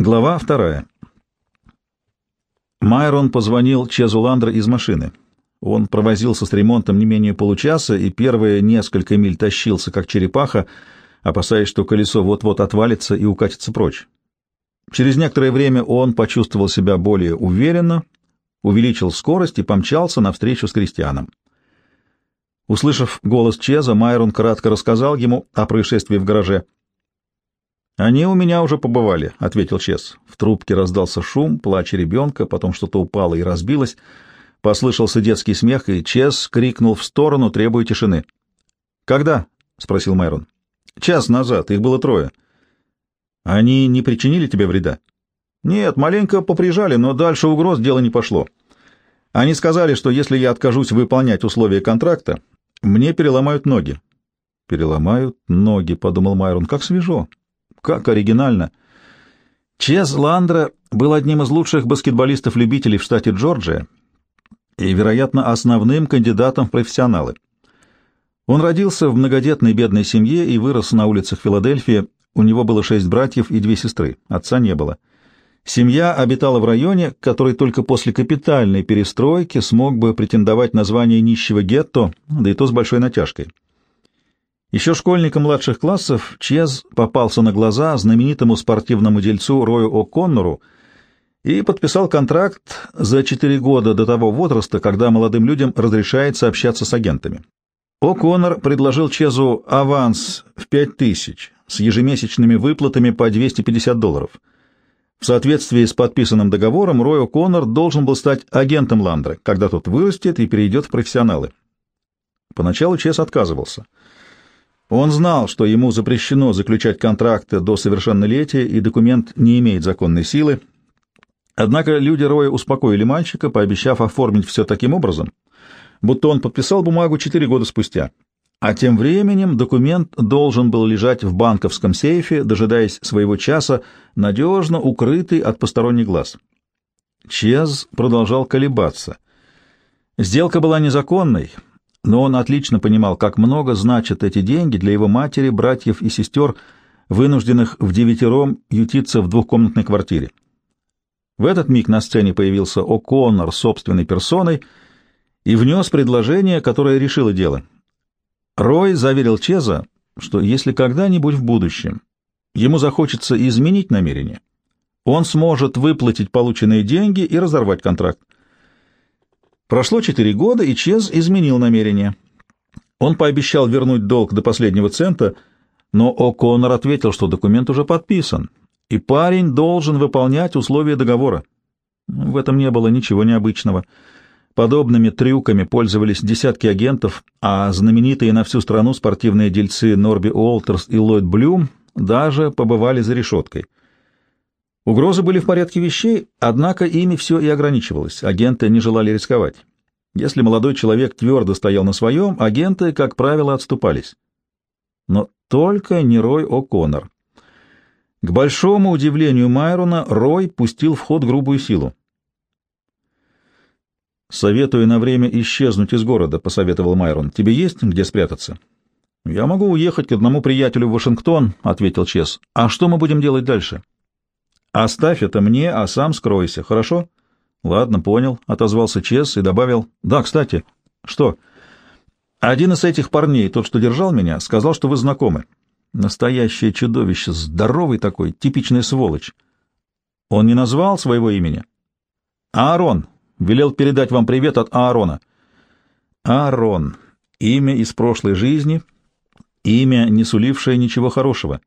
Глава вторая. Майрон позвонил Чезу Ландра из машины. Он провозился с ремонтом не менее получаса и первые несколько миль тащился, как черепаха, опасаясь, что колесо вот-вот отвалится и укатится прочь. Через некоторое время он почувствовал себя более уверенно, увеличил скорость и помчался навстречу с крестьяном. Услышав голос Чеза, Майрон кратко рассказал ему о происшествии в гараже. «Они у меня уже побывали», — ответил Чез. В трубке раздался шум, плач ребенка, потом что-то упало и разбилось. Послышался детский смех, и Чез крикнул в сторону, требуя тишины. «Когда?» — спросил Майрон. «Час назад. Их было трое». «Они не причинили тебе вреда?» «Нет, маленько поприжали, но дальше угроз дело не пошло. Они сказали, что если я откажусь выполнять условия контракта, мне переломают ноги». «Переломают ноги», — подумал Майрон. «Как свежо, как оригинально». Чез Ландра был одним из лучших баскетболистов-любителей в штате Джорджия и, вероятно, основным кандидатом в профессионалы. Он родился в многодетной бедной семье и вырос на улицах Филадельфии. У него было шесть братьев и две сестры. Отца не было. Семья обитала в районе, который только после капитальной перестройки смог бы претендовать на звание нищего гетто, да и то с большой натяжкой. Еще школьником младших классов Чез попался на глаза знаменитому спортивному дельцу Рою О'Коннору и подписал контракт за четыре года до того возраста, когда молодым людям разрешается общаться с агентами. О'Коннор предложил Чезу аванс в пять тысяч с ежемесячными выплатами по 250 долларов — в соответствии с подписанным договором, Рой О'Коннор должен был стать агентом Ландра, когда тот вырастет и перейдет в профессионалы. Поначалу Чес отказывался. Он знал, что ему запрещено заключать контракты до совершеннолетия, и документ не имеет законной силы. Однако люди Роя успокоили мальчика, пообещав оформить все таким образом, будто он подписал бумагу четыре года спустя. А тем временем документ должен был лежать в банковском сейфе, дожидаясь своего часа, надежно укрытый от посторонних глаз. Чез продолжал колебаться. Сделка была незаконной, но он отлично понимал, как много значат эти деньги для его матери, братьев и сестер, вынужденных в девятером ютиться в двухкомнатной квартире. В этот миг на сцене появился О'Коннор собственной персоной и внес предложение, которое решило дело — Рой заверил Чеза, что если когда-нибудь в будущем ему захочется изменить намерение, он сможет выплатить полученные деньги и разорвать контракт. Прошло четыре года, и Чез изменил намерение. Он пообещал вернуть долг до последнего цента, но О'Коннор ответил, что документ уже подписан, и парень должен выполнять условия договора. В этом не было ничего необычного. Подобными трюками пользовались десятки агентов, а знаменитые на всю страну спортивные дельцы Норби Уолтерс и Ллойд Блюм даже побывали за решеткой. Угрозы были в порядке вещей, однако ими все и ограничивалось, агенты не желали рисковать. Если молодой человек твердо стоял на своем, агенты, как правило, отступались. Но только не Рой О'Коннор. К большому удивлению Майрона, Рой пустил в ход грубую силу. «Советую на время исчезнуть из города», — посоветовал Майрон. «Тебе есть где спрятаться?» «Я могу уехать к одному приятелю в Вашингтон», — ответил Чес. «А что мы будем делать дальше?» «Оставь это мне, а сам скройся, хорошо?» «Ладно, понял», — отозвался Чес и добавил. «Да, кстати». «Что?» «Один из этих парней, тот, что держал меня, сказал, что вы знакомы. Настоящее чудовище, здоровый такой, типичная сволочь». «Он не назвал своего имени?» «Аарон», Велел передать вам привет от Аарона. Аарон. Имя из прошлой жизни, имя, не сулившее ничего хорошего.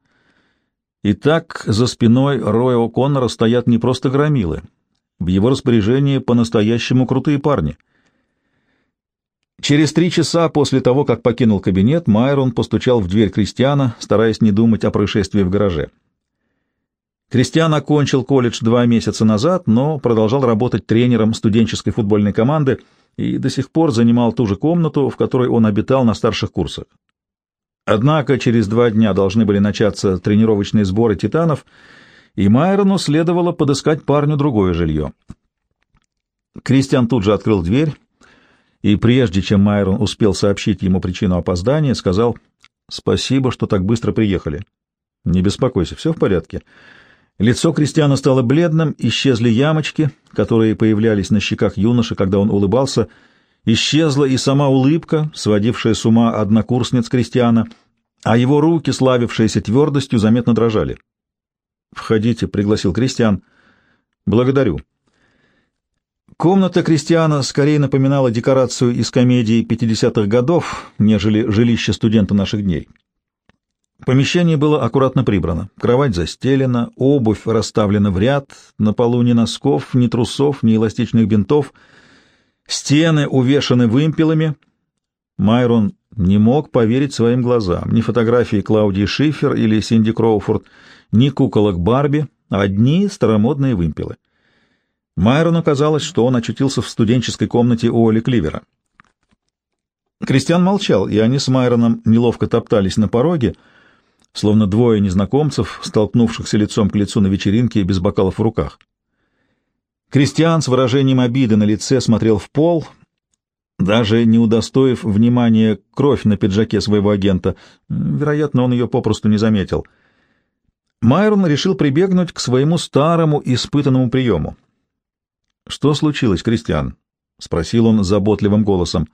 Итак, за спиной Роя О'Коннора стоят не просто громилы. В его распоряжении по-настоящему крутые парни. Через три часа после того, как покинул кабинет, Майрон постучал в дверь Кристиана, стараясь не думать о происшествии в гараже. Кристиан окончил колледж два месяца назад, но продолжал работать тренером студенческой футбольной команды и до сих пор занимал ту же комнату, в которой он обитал на старших курсах. Однако через два дня должны были начаться тренировочные сборы «Титанов», и Майрону следовало подыскать парню другое жилье. Кристиан тут же открыл дверь, и прежде чем Майрон успел сообщить ему причину опоздания, сказал «Спасибо, что так быстро приехали». «Не беспокойся, все в порядке». Лицо Кристиана стало бледным, исчезли ямочки, которые появлялись на щеках юноши, когда он улыбался, исчезла и сама улыбка, сводившая с ума однокурсниц Кристиана, а его руки, славившиеся твердостью, заметно дрожали. «Входите», — пригласил Кристиан. «Благодарю». Комната Кристиана скорее напоминала декорацию из комедии 50-х годов, нежели жилище студента наших дней. Помещение было аккуратно прибрано. Кровать застелена, обувь расставлена в ряд, на полу ни носков, ни трусов, ни эластичных бинтов. Стены увешаны вымпелами. Майрон не мог поверить своим глазам. Ни фотографии Клаудии Шифер или Синди Кроуфорд, ни куколок Барби, одни старомодные вымпелы. Майрону казалось, что он очутился в студенческой комнате у Оли Кливера. Кристиан молчал, и они с Майроном неловко топтались на пороге, словно двое незнакомцев, столкнувшихся лицом к лицу на вечеринке без бокалов в руках. Кристиан с выражением обиды на лице смотрел в пол, даже не удостоив внимания кровь на пиджаке своего агента. Вероятно, он ее попросту не заметил. Майрон решил прибегнуть к своему старому испытанному приему. «Что случилось, Кристиан?» — спросил он заботливым голосом.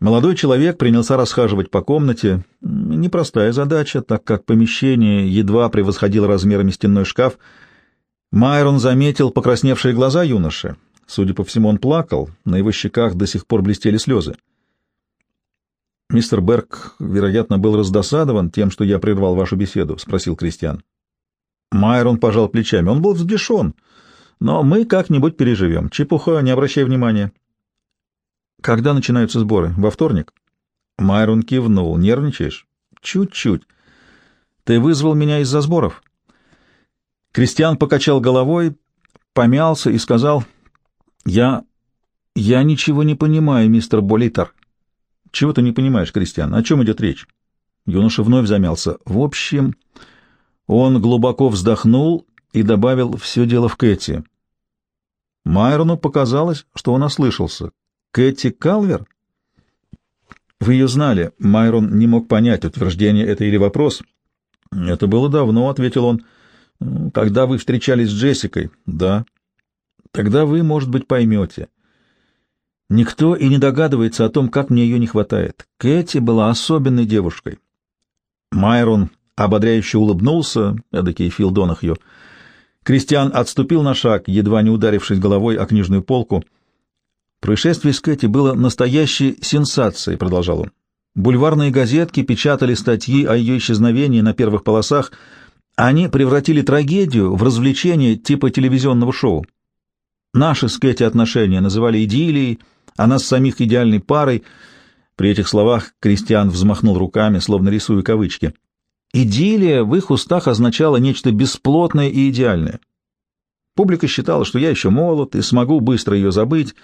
Молодой человек принялся расхаживать по комнате. Непростая задача, так как помещение едва превосходило размерами стенной шкаф. Майрон заметил покрасневшие глаза юноши. Судя по всему, он плакал, на его щеках до сих пор блестели слезы. «Мистер Берг, вероятно, был раздосадован тем, что я прервал вашу беседу?» — спросил Кристиан. Майрон пожал плечами. Он был взбешен, но мы как-нибудь переживем. Чепуха, не обращай внимания. Когда начинаются сборы? Во вторник? Майрон кивнул. Нервничаешь? Чуть-чуть. Ты вызвал меня из-за сборов? Кристиан покачал головой, помялся и сказал, «Я... я ничего не понимаю, мистер Болитер». «Чего ты не понимаешь, Кристиан? О чем идет речь?» Юноша вновь замялся. «В общем...» Он глубоко вздохнул и добавил «все дело в Кэти». Майрону показалось, что он ослышался. Кэти Калвер? Вы ее знали. Майрон не мог понять, утверждение это или вопрос. Это было давно, ответил он. Когда вы встречались с Джессикой? Да. Тогда вы, может быть, поймете. Никто и не догадывается о том, как мне ее не хватает. Кэти была особенной девушкой. Майрон ободряюще улыбнулся, эдакий Фил Донахью. Кристиан отступил на шаг, едва не ударившись головой о книжную полку. Происшествие с Кэти было настоящей сенсацией, продолжал он. Бульварные газетки печатали статьи о ее исчезновении на первых полосах. Они превратили трагедию в развлечение типа телевизионного шоу. Наши с Кэти отношения называли идиллией, а нас самих идеальной парой. При этих словах Кристиан взмахнул руками, словно рисуя кавычки. Идиллия в их устах означала нечто бесплотное и идеальное. Публика считала, что я еще молод и смогу быстро ее забыть,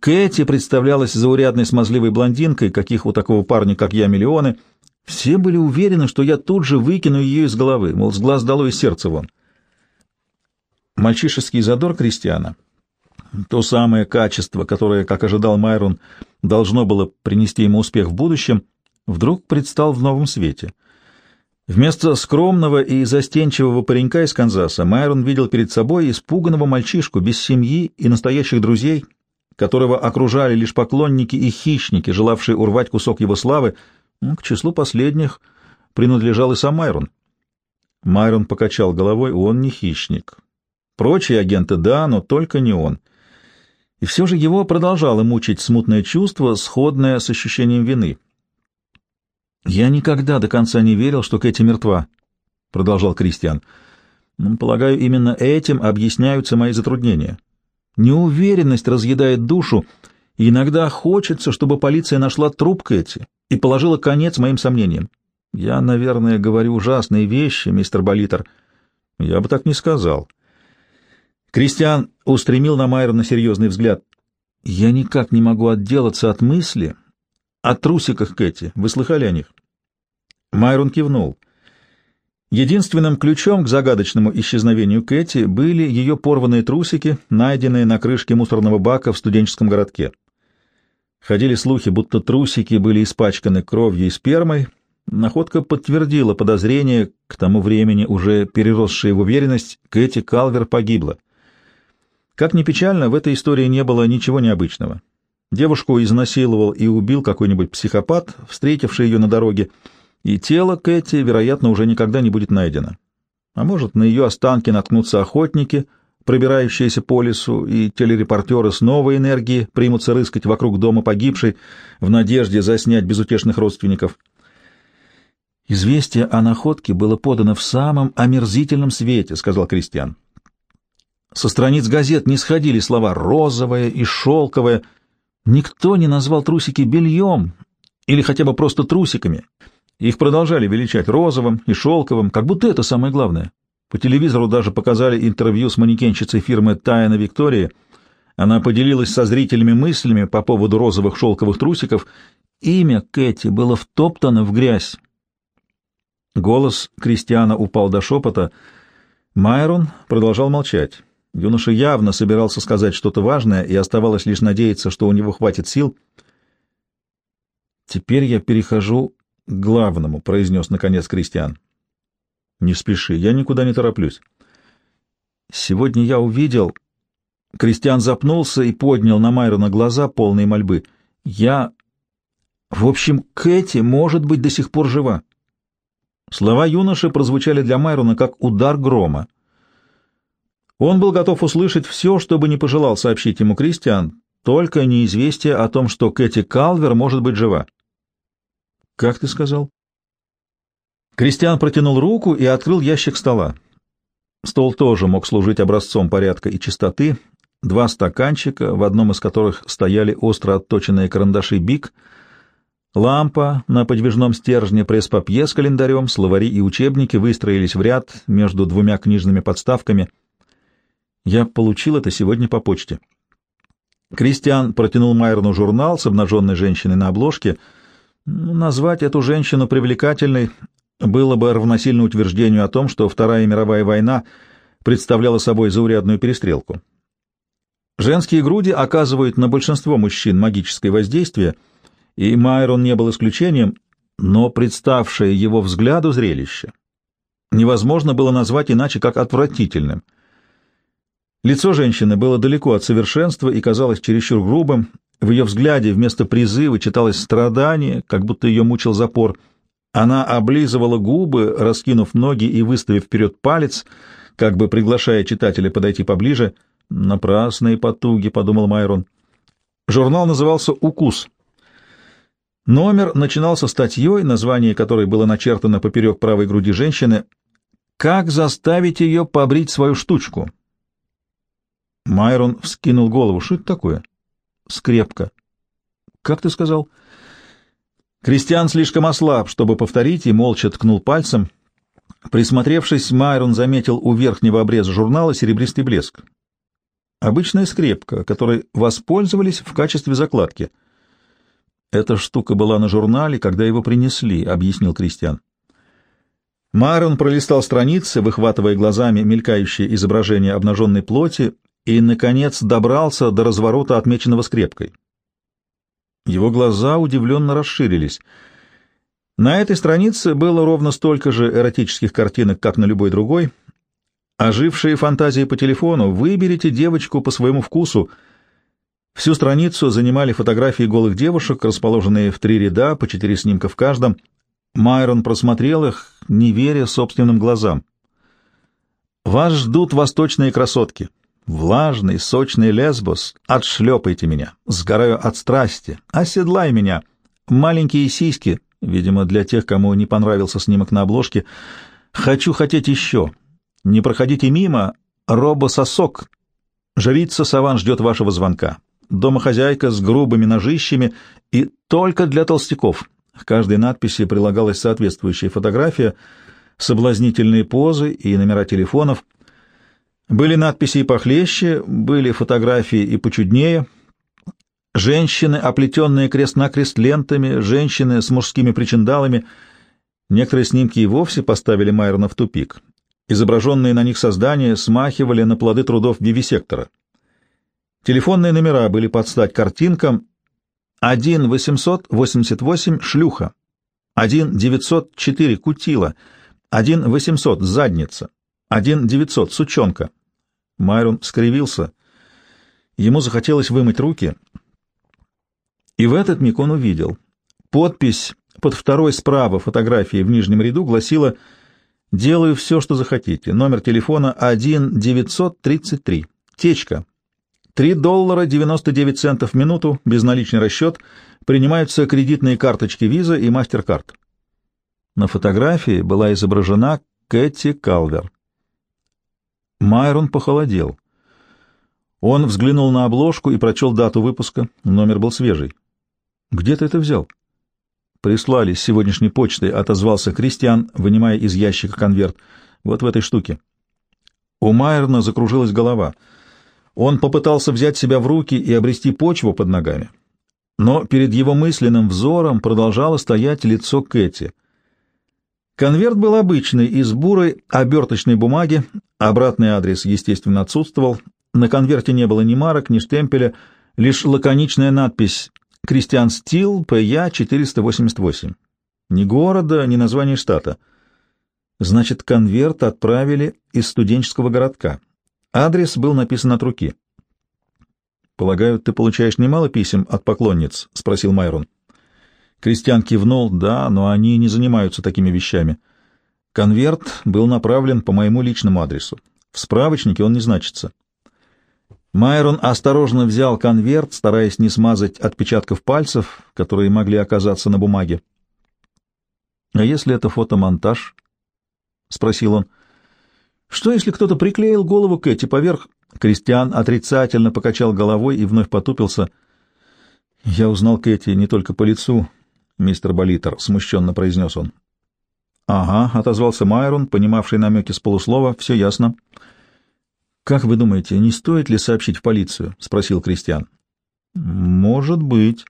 Кэти представлялась заурядной смазливой блондинкой, каких у такого парня, как я, миллионы. Все были уверены, что я тут же выкину ее из головы, мол, с глаз долой и сердце вон. Мальчишеский задор Кристиана, то самое качество, которое, как ожидал Майрон, должно было принести ему успех в будущем, вдруг предстал в новом свете. Вместо скромного и застенчивого паренька из Канзаса Майрон видел перед собой испуганного мальчишку без семьи и настоящих друзей — которого окружали лишь поклонники и хищники, желавшие урвать кусок его славы, к числу последних принадлежал и сам Майрон. Майрон покачал головой, он не хищник. Прочие агенты — да, но только не он. И все же его продолжало мучить смутное чувство, сходное с ощущением вины. «Я никогда до конца не верил, что Кэти мертва», — продолжал Кристиан. «Полагаю, именно этим объясняются мои затруднения». Неуверенность разъедает душу, и иногда хочется, чтобы полиция нашла труп Кэти и положила конец моим сомнениям. Я, наверное, говорю ужасные вещи, мистер Болитер. Я бы так не сказал. Кристиан устремил на Майрона серьезный взгляд. Я никак не могу отделаться от мысли о трусиках Кэти. Вы слыхали о них? Майрон кивнул. — Единственным ключом к загадочному исчезновению Кэти были ее порванные трусики, найденные на крышке мусорного бака в студенческом городке. Ходили слухи, будто трусики были испачканы кровью и спермой, Находка подтвердила подозрение, к тому времени уже переросшее в уверенность, Кэти Калвер погибла. Как ни печально, в этой истории не было ничего необычного. Девушку изнасиловал и убил какой-нибудь психопат, встретивший ее на дороге, и тело Кэти, вероятно, уже никогда не будет найдено. А может, на ее останки наткнутся охотники, пробирающиеся по лесу, и телерепортеры с новой энергией примутся рыскать вокруг дома погибшей в надежде заснять безутешных родственников. «Известие о находке было подано в самом омерзительном свете», — сказал Кристиан. Со страниц газет не сходили слова «розовое» и «шелковое». Никто не назвал трусики бельем или хотя бы просто трусиками. Их продолжали величать розовым и шелковым, как будто это самое главное. По телевизору даже показали интервью с манекенщицей фирмы «Тайна Виктория». Она поделилась со зрителями мыслями по поводу розовых шелковых трусиков. Имя Кэти было втоптано в грязь. Голос Кристиана упал до шепота. Майрон продолжал молчать. Юноша явно собирался сказать что-то важное, и оставалось лишь надеяться, что у него хватит сил. «Теперь я перехожу к главному», — произнес наконец Кристиан. «Не спеши, я никуда не тороплюсь». «Сегодня я увидел...» Кристиан запнулся и поднял на Майрона глаза, полные мольбы. «Я... В общем, Кэти, может быть, до сих пор жива». Слова юноши прозвучали для Майрона как удар грома. Он был готов услышать все, что бы не пожелал сообщить ему Кристиан, только неизвестие о том, что Кэти Калвер может быть жива. «Как ты сказал?» Кристиан протянул руку и открыл ящик стола. Стол тоже мог служить образцом порядка и чистоты. Два стаканчика, в одном из которых стояли остро отточенные карандаши «Бик», лампа на подвижном стержне, пресс-папье с календарем, словари и учебники выстроились в ряд между двумя книжными подставками — я получил это сегодня по почте. Кристиан протянул Майерну журнал с обнаженной женщиной на обложке. Назвать эту женщину привлекательной было бы равносильно утверждению о том, что Вторая мировая война представляла собой заурядную перестрелку. Женские груди оказывают на большинство мужчин магическое воздействие, и Майрон не был исключением, но представшее его взгляду зрелище невозможно было назвать иначе, как отвратительным — Лицо женщины было далеко от совершенства и казалось чересчур грубым. В ее взгляде вместо призыва читалось страдание, как будто ее мучил запор. Она облизывала губы, раскинув ноги и выставив вперед палец, как бы приглашая читателя подойти поближе. «Напрасные потуги», — подумал Майрон. Журнал назывался «Укус». Номер начинался статьей, название которой было начертано поперек правой груди женщины «Как заставить ее побрить свою штучку?» Майрон вскинул голову. Что это такое? Скрепка. Как ты сказал? Кристиан слишком ослаб, чтобы повторить, и молча ткнул пальцем. Присмотревшись, Майрон заметил у верхнего обреза журнала серебристый блеск. Обычная скрепка, которой воспользовались в качестве закладки. Эта штука была на журнале, когда его принесли, — объяснил Кристиан. Майрон пролистал страницы, выхватывая глазами мелькающее изображение обнаженной плоти и, наконец, добрался до разворота, отмеченного скрепкой. Его глаза удивленно расширились. На этой странице было ровно столько же эротических картинок, как на любой другой. Ожившие фантазии по телефону «Выберите девочку по своему вкусу». Всю страницу занимали фотографии голых девушек, расположенные в три ряда, по четыре снимка в каждом. Майрон просмотрел их, не веря собственным глазам. «Вас ждут восточные красотки», Влажный, сочный лесбос, отшлепайте меня, сгораю от страсти, оседлай меня. Маленькие сиськи, видимо, для тех, кому не понравился снимок на обложке. Хочу хотеть еще. Не проходите мимо, робососок. Жрица Саван ждет вашего звонка. Домохозяйка с грубыми ножищами и только для толстяков. К каждой надписи прилагалась соответствующая фотография, соблазнительные позы и номера телефонов — были надписи и похлеще, были фотографии и почуднее. Женщины, оплетенные крест-накрест лентами, женщины с мужскими причиндалами. Некоторые снимки и вовсе поставили Майерна в тупик. Изображенные на них создания смахивали на плоды трудов вивисектора. Телефонные номера были под стать картинкам 1-888 «Шлюха». один 904 кутила, один 800 задница, один 900 сучонка. Майрон скривился. Ему захотелось вымыть руки, и в этот миг он увидел. Подпись под второй справа фотографией в нижнем ряду гласила «Делаю все, что захотите. Номер телефона 1-933. Течка. 3 доллара 99 центов в минуту, безналичный расчет. Принимаются кредитные карточки Visa и MasterCard». На фотографии была изображена Кэти Калвер. Майрон похолодел. Он взглянул на обложку и прочел дату выпуска. Номер был свежий. «Где ты это взял?» «Прислали с сегодняшней почтой», — отозвался Кристиан, вынимая из ящика конверт. «Вот в этой штуке». У Майерна закружилась голова. Он попытался взять себя в руки и обрести почву под ногами. Но перед его мысленным взором продолжало стоять лицо Кэти. Конверт был обычный, из бурой оберточной бумаги, обратный адрес, естественно, отсутствовал. На конверте не было ни марок, ни штемпеля, лишь лаконичная надпись Кристиан Стил, ПЯ 488. Ни города, ни названия штата. Значит, конверт отправили из студенческого городка. Адрес был написан от руки. «Полагаю, ты получаешь немало писем от поклонниц?» — спросил Майрон. Кристиан кивнул. «Да, но они не занимаются такими вещами. Конверт был направлен по моему личному адресу. В справочнике он не значится». Майрон осторожно взял конверт, стараясь не смазать отпечатков пальцев, которые могли оказаться на бумаге. «А если это фотомонтаж?» — спросил он. «Что, если кто-то приклеил голову Кэти поверх?» Кристиан отрицательно покачал головой и вновь потупился. «Я узнал Кэти не только по лицу, мистер Болитер», — смущенно произнес он. «Ага», — отозвался Майрон, понимавший намеки с полуслова. «Все ясно». «Как вы думаете, не стоит ли сообщить в полицию?» — спросил Кристиан. «Может быть».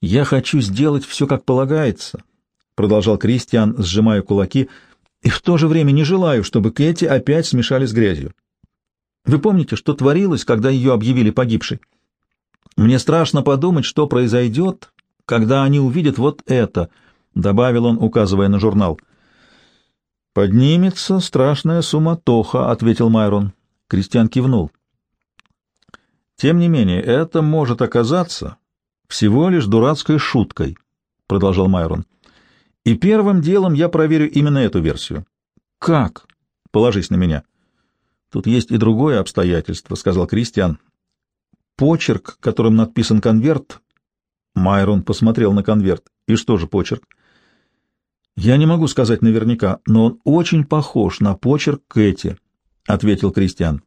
«Я хочу сделать все, как полагается», — продолжал Кристиан, сжимая кулаки, — «и в то же время не желаю, чтобы Кэти опять смешали с грязью. Вы помните, что творилось, когда ее объявили погибшей? Мне страшно подумать, что произойдет, когда они увидят вот это», — добавил он, указывая на журнал. «Поднимется страшная суматоха», — ответил Майрон. Кристиан кивнул. «Тем не менее, это может оказаться всего лишь дурацкой шуткой», — продолжал Майрон. «И первым делом я проверю именно эту версию». «Как?» «Положись на меня». «Тут есть и другое обстоятельство», — сказал Кристиан. «Почерк, которым надписан конверт...» Майрон посмотрел на конверт. «И что же почерк?» «Я не могу сказать наверняка, но он очень похож на почерк Кэти». — ответил Кристиан.